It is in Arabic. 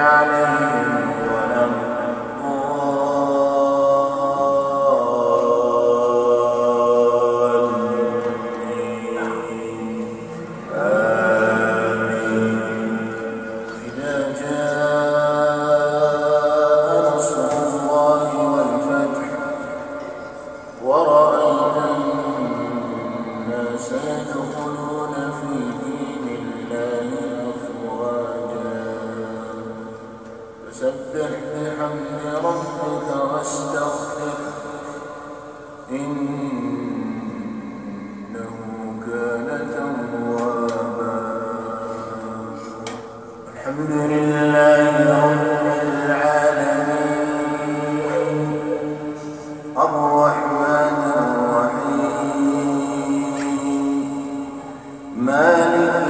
عليهم فسبح بحمد ربك واستغفره. إنه كان توابا. الحمد لله رب العالمين. الرحمن الرحيم. مالك